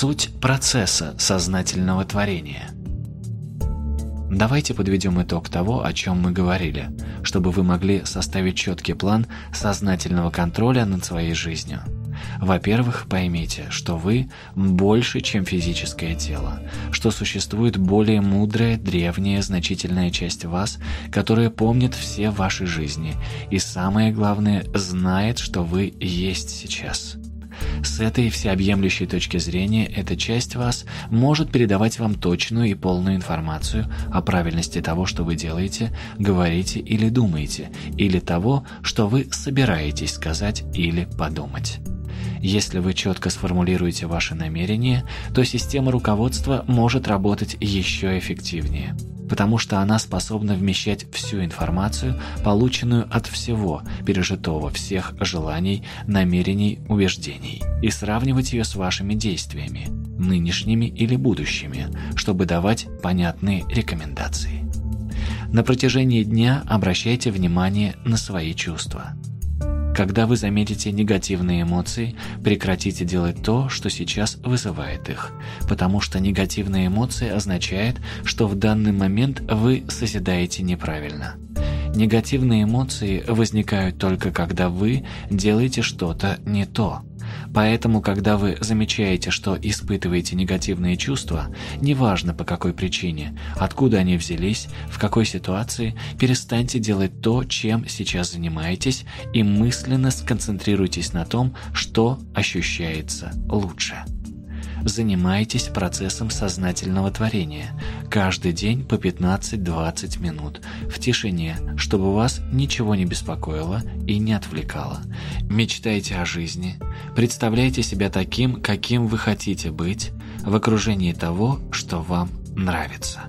Суть процесса сознательного творения. Давайте подведем итог того, о чем мы говорили, чтобы вы могли составить четкий план сознательного контроля над своей жизнью. Во-первых, поймите, что вы больше, чем физическое тело, что существует более мудрая, древняя, значительная часть вас, которая помнит все ваши жизни и, самое главное, знает, что вы есть сейчас. С этой всеобъемлющей точки зрения эта часть вас может передавать вам точную и полную информацию о правильности того, что вы делаете, говорите или думаете, или того, что вы собираетесь сказать или подумать. Если вы четко сформулируете ваши намерения, то система руководства может работать еще эффективнее потому что она способна вмещать всю информацию, полученную от всего, пережитого всех желаний, намерений, убеждений, и сравнивать ее с вашими действиями, нынешними или будущими, чтобы давать понятные рекомендации. На протяжении дня обращайте внимание на свои чувства – когда вы заметите негативные эмоции, прекратите делать то, что сейчас вызывает их, потому что негативные эмоции означает, что в данный момент вы созидаете неправильно. Негативные эмоции возникают только когда вы делаете что-то не то. Поэтому, когда вы замечаете, что испытываете негативные чувства, неважно по какой причине, откуда они взялись, в какой ситуации, перестаньте делать то, чем сейчас занимаетесь, и мысленно сконцентрируйтесь на том, что ощущается лучше. Занимайтесь процессом сознательного творения. Каждый день по 15-20 минут. В тишине, чтобы вас ничего не беспокоило и не отвлекало. Мечтайте о жизни. Представляйте себя таким, каким вы хотите быть, в окружении того, что вам нравится.